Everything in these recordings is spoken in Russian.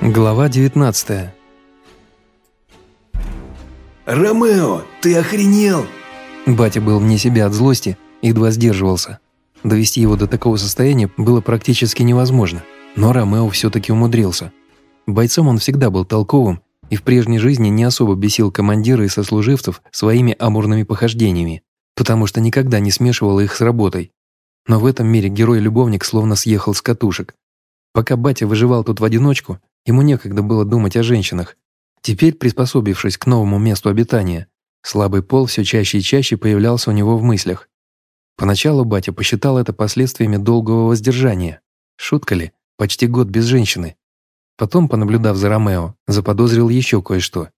Глава 19 «Ромео, ты охренел!» Батя был вне себя от злости и едва сдерживался. Довести его до такого состояния было практически невозможно, но Ромео все-таки умудрился. Бойцом он всегда был толковым и в прежней жизни не особо бесил командира и сослуживцев своими амурными похождениями, потому что никогда не смешивал их с работой. Но в этом мире герой-любовник словно съехал с катушек. Пока батя выживал тут в одиночку, ему некогда было думать о женщинах. Теперь, приспособившись к новому месту обитания, слабый пол все чаще и чаще появлялся у него в мыслях. Поначалу батя посчитал это последствиями долгого воздержания. Шутка ли? Почти год без женщины. Потом, понаблюдав за Ромео, заподозрил еще кое-что.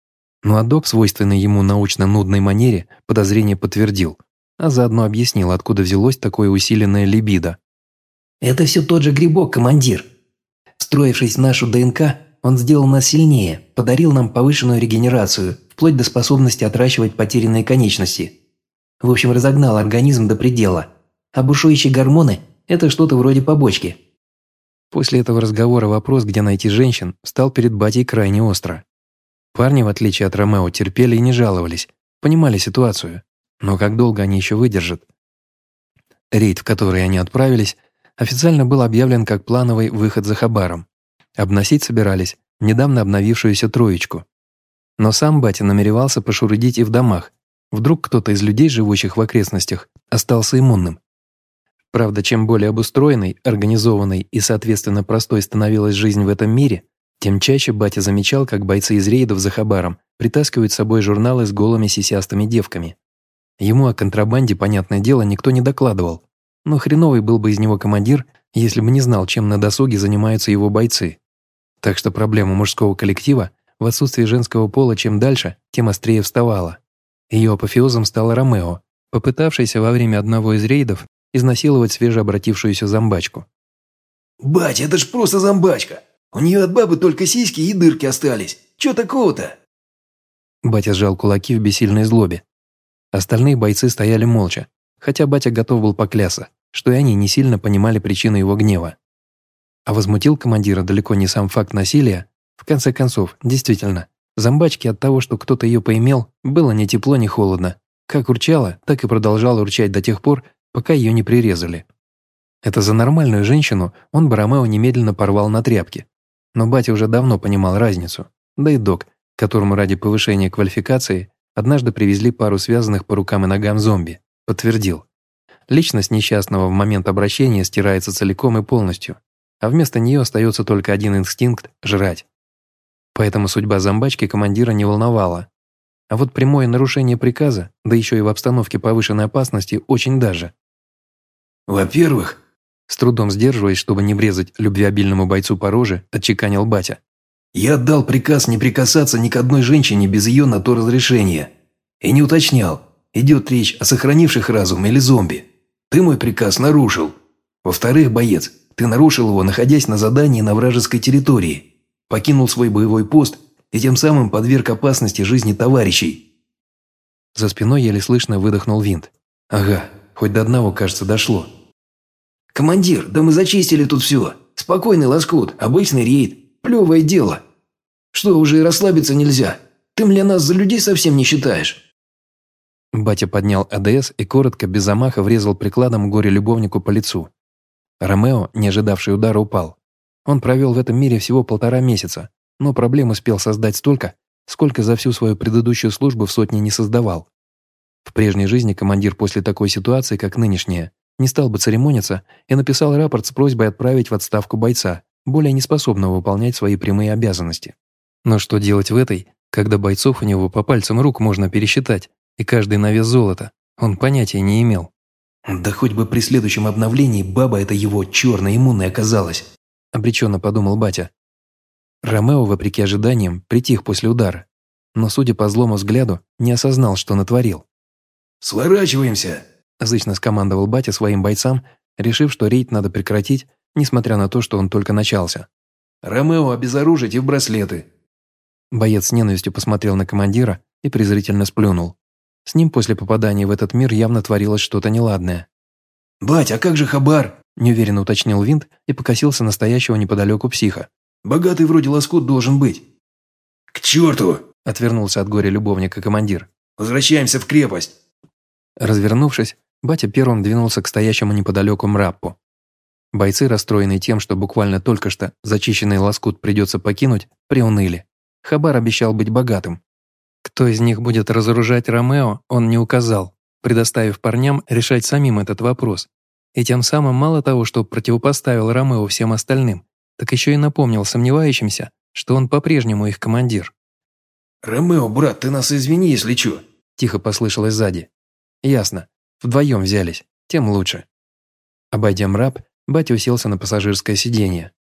Но Адоб, свойственный ему научно-нудной манере, подозрение подтвердил, а заодно объяснил, откуда взялось такое усиленное либидо. «Это все тот же грибок, командир. Встроившись в нашу ДНК, он сделал нас сильнее, подарил нам повышенную регенерацию, вплоть до способности отращивать потерянные конечности. В общем, разогнал организм до предела. А бушующие гормоны – это что-то вроде побочки». После этого разговора вопрос, где найти женщин, стал перед батей крайне остро. Парни, в отличие от Ромео, терпели и не жаловались, понимали ситуацию. Но как долго они еще выдержат? Рейд, в который они отправились, официально был объявлен как плановый выход за Хабаром. Обносить собирались недавно обновившуюся троечку. Но сам батя намеревался пошурудить и в домах. Вдруг кто-то из людей, живущих в окрестностях, остался иммунным. Правда, чем более обустроенной, организованной и, соответственно, простой становилась жизнь в этом мире, тем чаще батя замечал, как бойцы из рейдов за Хабаром притаскивают с собой журналы с голыми сисястыми девками. Ему о контрабанде, понятное дело, никто не докладывал, но хреновый был бы из него командир, если бы не знал, чем на досуге занимаются его бойцы. Так что проблема мужского коллектива в отсутствии женского пола чем дальше, тем острее вставала. Ее апофеозом стала Ромео, попытавшийся во время одного из рейдов изнасиловать свежеобратившуюся зомбачку. «Бать, это ж просто зомбачка! У нее от бабы только сиськи и дырки остались. Че такого-то?» Батя сжал кулаки в бессильной злобе. Остальные бойцы стояли молча, хотя батя готов был поклясться, что и они не сильно понимали причину его гнева. А возмутил командира далеко не сам факт насилия. В конце концов, действительно, зомбачке от того, что кто-то ее поимел, было ни тепло, ни холодно. Как урчала, так и продолжала урчать до тех пор, пока ее не прирезали. Это за нормальную женщину он бы Ромео немедленно порвал на тряпки. Но батя уже давно понимал разницу. Да и док, которому ради повышения квалификации однажды привезли пару связанных по рукам и ногам зомби, подтвердил. Личность несчастного в момент обращения стирается целиком и полностью, а вместо нее остается только один инстинкт – жрать. Поэтому судьба зомбачки командира не волновала. А вот прямое нарушение приказа, да еще и в обстановке повышенной опасности, очень даже. «Во-первых...» С трудом сдерживаясь, чтобы не врезать любвеобильному бойцу по роже, отчеканил батя. «Я отдал приказ не прикасаться ни к одной женщине без ее на то разрешения. И не уточнял, идет речь о сохранивших разум или зомби. Ты мой приказ нарушил. Во-вторых, боец, ты нарушил его, находясь на задании на вражеской территории. Покинул свой боевой пост и тем самым подверг опасности жизни товарищей». За спиной еле слышно выдохнул винт. «Ага, хоть до одного, кажется, дошло». «Командир, да мы зачистили тут все. Спокойный лоскут, обычный рейд, плевое дело. Что, уже и расслабиться нельзя? Ты, мне нас за людей совсем не считаешь?» Батя поднял АДС и коротко, без замаха, врезал прикладом горе-любовнику по лицу. Ромео, не ожидавший удара, упал. Он провел в этом мире всего полтора месяца, но проблем успел создать столько, сколько за всю свою предыдущую службу в сотне не создавал. В прежней жизни командир после такой ситуации, как нынешняя, не стал бы церемониться и написал рапорт с просьбой отправить в отставку бойца, более неспособного выполнять свои прямые обязанности. Но что делать в этой, когда бойцов у него по пальцам рук можно пересчитать, и каждый на вес золота, он понятия не имел. «Да хоть бы при следующем обновлении баба эта его черная иммунная оказалась», обреченно подумал батя. Ромео, вопреки ожиданиям, притих после удара, но, судя по злому взгляду, не осознал, что натворил. «Сворачиваемся!» Зычно скомандовал батя своим бойцам, решив, что рейд надо прекратить, несмотря на то, что он только начался. «Ромео обезоружить и в браслеты!» Боец с ненавистью посмотрел на командира и презрительно сплюнул. С ним после попадания в этот мир явно творилось что-то неладное. «Бать, а как же Хабар?» – неуверенно уточнил Винт и покосился настоящего неподалеку психа. Богатый вроде лоскут должен быть». «К черту!» – отвернулся от горя любовника командир. «Возвращаемся в крепость!» Развернувшись, батя первым двинулся к стоящему неподалеку мраппу. Бойцы, расстроенные тем, что буквально только что зачищенный лоскут придется покинуть, приуныли. Хабар обещал быть богатым. Кто из них будет разоружать Ромео, он не указал, предоставив парням решать самим этот вопрос. И тем самым мало того, что противопоставил Ромео всем остальным, так еще и напомнил сомневающимся, что он по-прежнему их командир. «Ромео, брат, ты нас извини, если чё», – тихо послышалось сзади. «Ясно. Вдвоем взялись. Тем лучше». Обойдя мраб, батя уселся на пассажирское сиденье.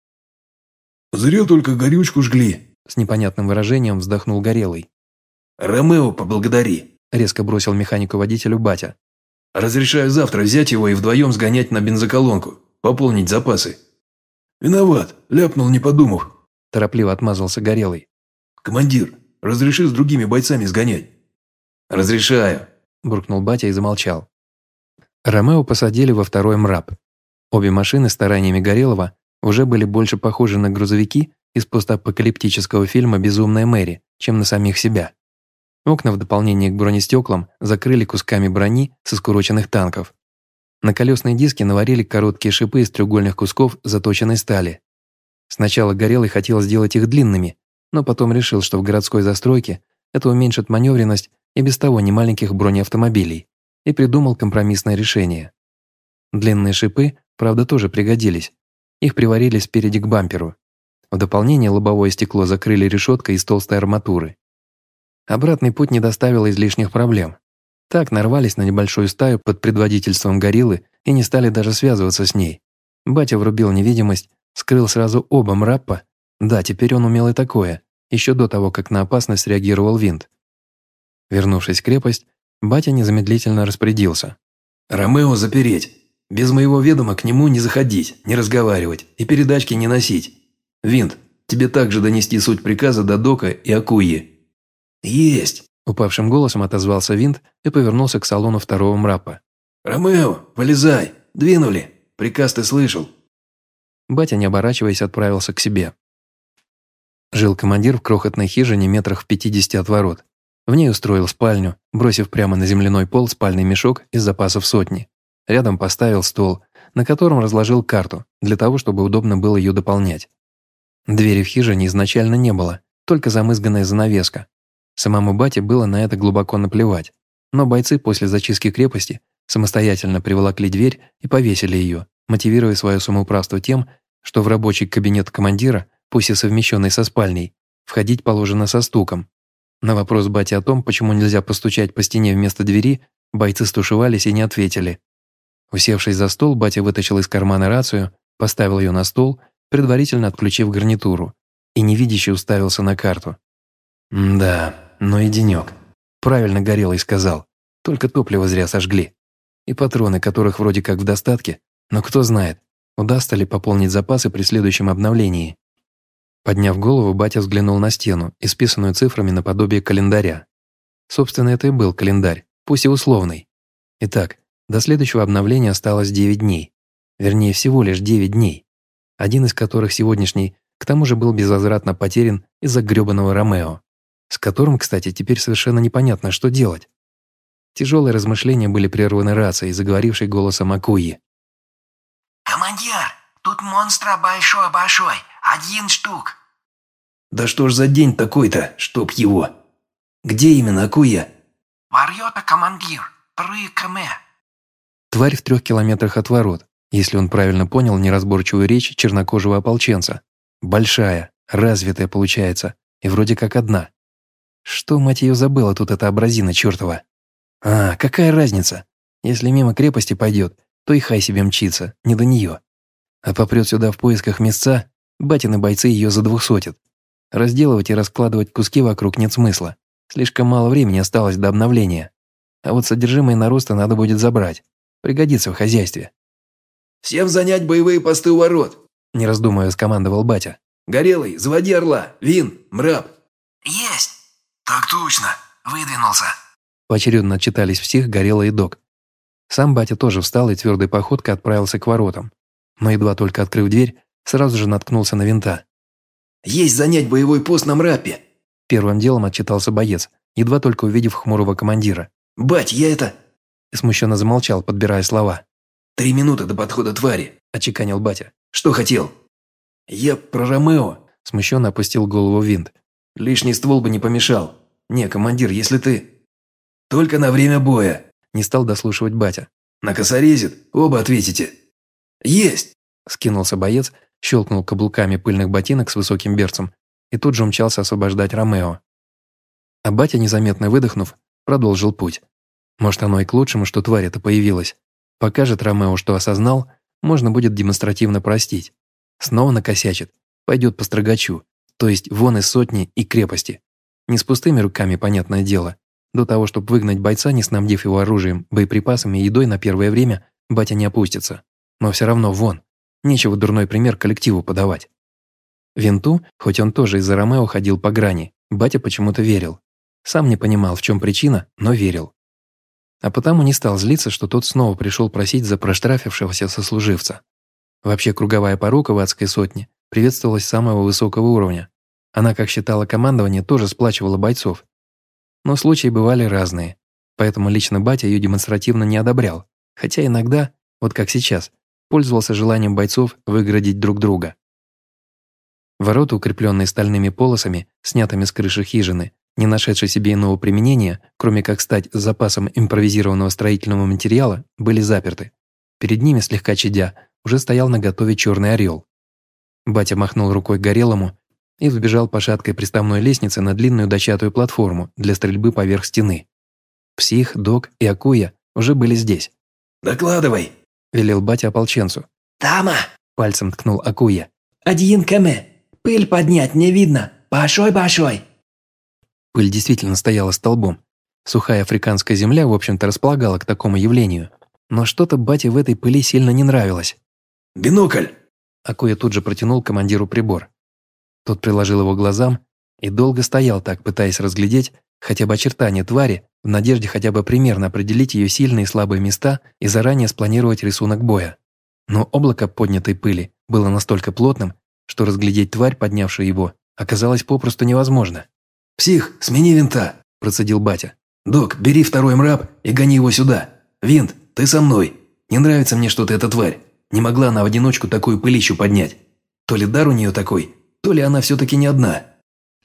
«Зря только горючку жгли», – с непонятным выражением вздохнул Горелый. «Ромео, поблагодари», – резко бросил механику-водителю батя. «Разрешаю завтра взять его и вдвоем сгонять на бензоколонку, пополнить запасы». «Виноват, ляпнул, не подумав», – торопливо отмазался Горелый. «Командир, разреши с другими бойцами сгонять». «Разрешаю», – буркнул батя и замолчал. Ромео посадили во второй мраб. Обе машины стараниями Горелого уже были больше похожи на грузовики из постапокалиптического фильма «Безумная Мэри», чем на самих себя. Окна в дополнение к бронестеклам закрыли кусками брони со скуроченных танков. На колесные диски наварили короткие шипы из треугольных кусков заточенной стали. Сначала Горелый хотел сделать их длинными, но потом решил, что в городской застройке это уменьшит маневренность и без того немаленьких бронеавтомобилей, и придумал компромиссное решение. Длинные шипы, правда, тоже пригодились. Их приварили спереди к бамперу. В дополнение лобовое стекло закрыли решеткой из толстой арматуры. Обратный путь не доставил излишних проблем. Так нарвались на небольшую стаю под предводительством гориллы и не стали даже связываться с ней. Батя врубил невидимость, скрыл сразу оба мраппа. Да, теперь он умел и такое, еще до того, как на опасность реагировал винт. Вернувшись в крепость, батя незамедлительно распорядился. «Ромео запереть. Без моего ведома к нему не заходить, не разговаривать и передачки не носить. Винт, тебе также донести суть приказа до Дока и Акуи». «Есть!» Упавшим голосом отозвался Винт и повернулся к салону второго мрапа. «Ромео, вылезай! Двинули! Приказ ты слышал!» Батя, не оборачиваясь, отправился к себе. Жил командир в крохотной хижине метрах в пятидесяти от ворот. В ней устроил спальню, бросив прямо на земляной пол спальный мешок из запасов сотни. Рядом поставил стол, на котором разложил карту, для того, чтобы удобно было ее дополнять. Двери в хижине изначально не было, только замызганная занавеска, Самому бате было на это глубоко наплевать, но бойцы после зачистки крепости самостоятельно приволокли дверь и повесили ее, мотивируя свое самоуправство тем, что в рабочий кабинет командира, пусть и совмещенный со спальней, входить положено со стуком. На вопрос бати о том, почему нельзя постучать по стене вместо двери, бойцы стушевались и не ответили. Усевшись за стол, батя вытащил из кармана рацию, поставил ее на стол, предварительно отключив гарнитуру, и невидяще уставился на карту. «Да, но и денек. Правильно Горелый сказал. Только топливо зря сожгли. И патроны, которых вроде как в достатке, но кто знает, удастся ли пополнить запасы при следующем обновлении. Подняв голову, батя взглянул на стену, исписанную цифрами наподобие календаря. Собственно, это и был календарь, пусть и условный. Итак, до следующего обновления осталось 9 дней. Вернее, всего лишь 9 дней. Один из которых сегодняшний, к тому же был безвозвратно потерян из-за грёбаного Ромео с которым, кстати, теперь совершенно непонятно, что делать. Тяжелые размышления были прерваны рацией, заговорившей голосом Акуи. «Командир, тут монстра большой-большой, один штук». «Да что ж за день такой-то, чтоб его? Где именно Акуя?» «Варьёта, командир, три км». Тварь в трех километрах от ворот, если он правильно понял неразборчивую речь чернокожего ополченца. Большая, развитая получается, и вроде как одна. Что, мать ее, забыла тут эта абразина чертова? А, какая разница? Если мимо крепости пойдет, то и хай себе мчится, не до нее. А попрет сюда в поисках места, батины бойцы ее за двухсотят. Разделывать и раскладывать куски вокруг нет смысла. Слишком мало времени осталось до обновления. А вот содержимое нароста надо будет забрать. Пригодится в хозяйстве. «Всем занять боевые посты у ворот!» Не раздумывая, скомандовал батя. «Горелый, заводи орла! Вин, мраб!» «Есть!» «Так точно, выдвинулся». Поочередно отчитались всех Горело и Док. Сам батя тоже встал и твердой походкой отправился к воротам. Но едва только открыв дверь, сразу же наткнулся на винта. Есть занять боевой пост на мрапе!» Первым делом отчитался боец, едва только увидев хмурого командира. «Бать, я это...» И смущенно замолчал, подбирая слова. «Три минуты до подхода твари», – очеканил батя. «Что хотел?» «Я про Ромео», – смущенно опустил голову винт. «Лишний ствол бы не помешал. Не, командир, если ты...» «Только на время боя», – не стал дослушивать батя. «На косорезит, оба ответите». «Есть!» – скинулся боец, щелкнул каблуками пыльных ботинок с высоким берцем и тут же умчался освобождать Ромео. А батя, незаметно выдохнув, продолжил путь. Может, оно и к лучшему, что тварь эта появилась. Покажет Ромео, что осознал, можно будет демонстративно простить. Снова накосячит, пойдет по строгачу, то есть вон из сотни и крепости. Не с пустыми руками, понятное дело. До того, чтобы выгнать бойца, не снабдив его оружием, боеприпасами и едой на первое время, батя не опустится. Но все равно вон. Нечего дурной пример коллективу подавать. Винту, хоть он тоже из-за Ромео ходил по грани, батя почему-то верил. Сам не понимал, в чем причина, но верил. А потому не стал злиться, что тот снова пришел просить за проштрафившегося сослуживца. Вообще круговая порука в адской сотне приветствовалась самого высокого уровня. Она, как считала командование, тоже сплачивала бойцов. Но случаи бывали разные, поэтому лично батя ее демонстративно не одобрял, хотя иногда, вот как сейчас, пользовался желанием бойцов выгородить друг друга. Ворота, укрепленные стальными полосами, снятыми с крыши хижины, не нашедшие себе иного применения, кроме как стать запасом импровизированного строительного материала, были заперты. Перед ними, слегка чадя, уже стоял на готове черный орел. Батя махнул рукой горелому и взбежал по шаткой приставной лестнице на длинную дощатую платформу для стрельбы поверх стены. Псих, Док и Акуя уже были здесь. «Докладывай!» – велел батя ополченцу. «Тама!» – пальцем ткнул Акуя. «Один км. Пыль поднять не видно. Большой-большой!» Пыль действительно стояла столбом. Сухая африканская земля, в общем-то, располагала к такому явлению. Но что-то бате в этой пыли сильно не нравилось. «Бинокль!» Акуя тут же протянул командиру прибор. Тот приложил его глазам и долго стоял так, пытаясь разглядеть хотя бы очертания твари, в надежде хотя бы примерно определить ее сильные и слабые места и заранее спланировать рисунок боя. Но облако поднятой пыли было настолько плотным, что разглядеть тварь, поднявшую его, оказалось попросту невозможно. «Псих, смени винта!» – процедил батя. «Док, бери второй мраб и гони его сюда. Винт, ты со мной. Не нравится мне что-то эта тварь. Не могла она в одиночку такую пылищу поднять. То ли дар у нее такой, то ли она все-таки не одна».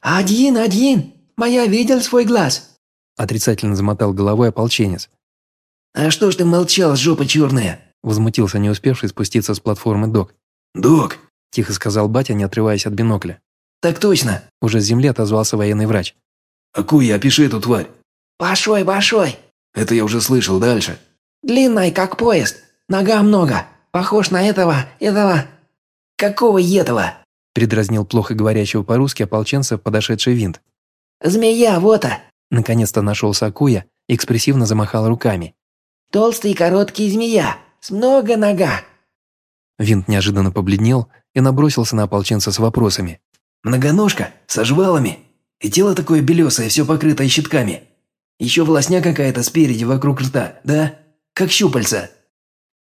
«Один, один! Моя видел свой глаз!» Отрицательно замотал головой ополченец. «А что ж ты молчал, жопа черная?» Возмутился не успевший спуститься с платформы док. «Док!» – тихо сказал батя, не отрываясь от бинокля. «Так точно!» – уже с земли отозвался военный врач. «Акуя, опиши эту тварь!» «Большой, большой!» «Это я уже слышал, дальше!» «Длинный, как поезд, нога много, похож на этого, этого...» «Какого этого?» – передразнил плохо говорящего по-русски ополченца подошедший винт. «Змея, вот-а!» Наконец-то нашелся Акуя и экспрессивно замахал руками. «Толстый короткий змея, с много нога!» Винт неожиданно побледнел и набросился на ополченца с вопросами. Многоножка, со жвалами. И тело такое белесое, все покрытое щитками. Еще волосня какая-то спереди вокруг рта, да? Как щупальца».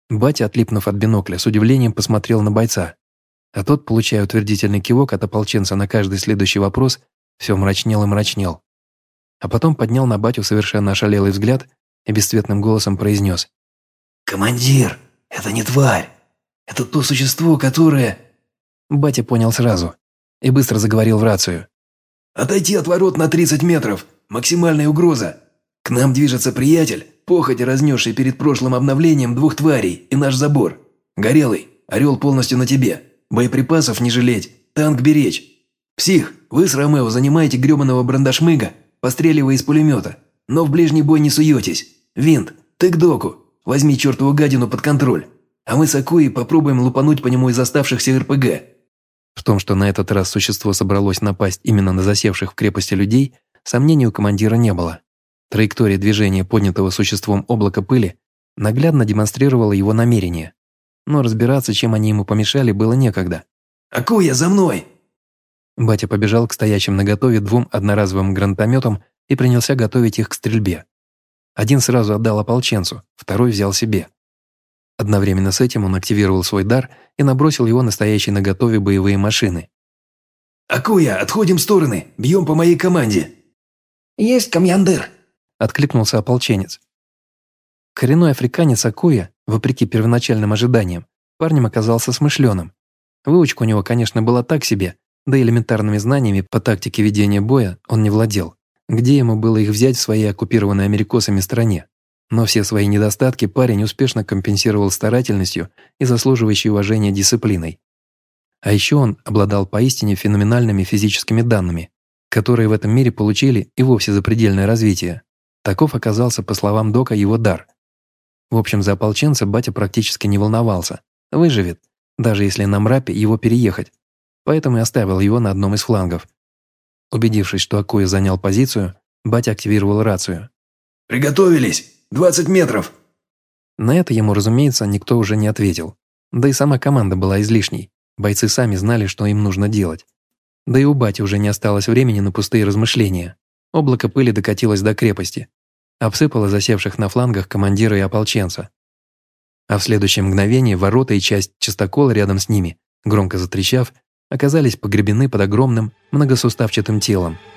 Батя, отлипнув от бинокля, с удивлением посмотрел на бойца. А тот, получая утвердительный кивок от ополченца на каждый следующий вопрос, все мрачнел и мрачнел. А потом поднял на батю совершенно ошалелый взгляд и бесцветным голосом произнес. «Командир, это не тварь. Это то существо, которое...» Батя понял сразу и быстро заговорил в рацию. «Отойти от ворот на 30 метров. Максимальная угроза. К нам движется приятель, походя разнесший перед прошлым обновлением двух тварей и наш забор. Горелый, орел полностью на тебе. Боеприпасов не жалеть, танк беречь. Псих, вы с Ромео занимаете гребаного брандашмыга, постреливая из пулемета, но в ближний бой не суетесь. Винт, ты к доку, возьми чертову гадину под контроль. А мы с Акуей попробуем лупануть по нему из оставшихся РПГ. В том, что на этот раз существо собралось напасть именно на засевших в крепости людей, сомнений у командира не было. Траектория движения поднятого существом облака пыли наглядно демонстрировала его намерение. Но разбираться, чем они ему помешали, было некогда. «Акуя, за мной!» Батя побежал к стоящим наготове двум одноразовым гранатометам и принялся готовить их к стрельбе. Один сразу отдал ополченцу, второй взял себе. Одновременно с этим он активировал свой дар и набросил его настоящие наготове боевые машины. «Акуя, отходим в стороны, бьем по моей команде!» «Есть, командир!» – откликнулся ополченец. Коренной африканец Акуя, вопреки первоначальным ожиданиям, парнем оказался смышленым. Выучка у него, конечно, была так себе, да и элементарными знаниями по тактике ведения боя он не владел. Где ему было их взять в своей оккупированной америкосами стране? Но все свои недостатки парень успешно компенсировал старательностью и заслуживающей уважения дисциплиной. А еще он обладал поистине феноменальными физическими данными, которые в этом мире получили и вовсе запредельное развитие. Таков оказался, по словам Дока, его дар. В общем, за ополченца батя практически не волновался. Выживет, даже если на мрапе его переехать. Поэтому и оставил его на одном из флангов. Убедившись, что Акуя занял позицию, батя активировал рацию. «Приготовились! 20 метров!» На это ему, разумеется, никто уже не ответил. Да и сама команда была излишней. Бойцы сами знали, что им нужно делать. Да и у бати уже не осталось времени на пустые размышления. Облако пыли докатилось до крепости. Обсыпало засевших на флангах командира и ополченца. А в следующее мгновение ворота и часть частокола рядом с ними, громко затрещав, оказались погребены под огромным многосуставчатым телом –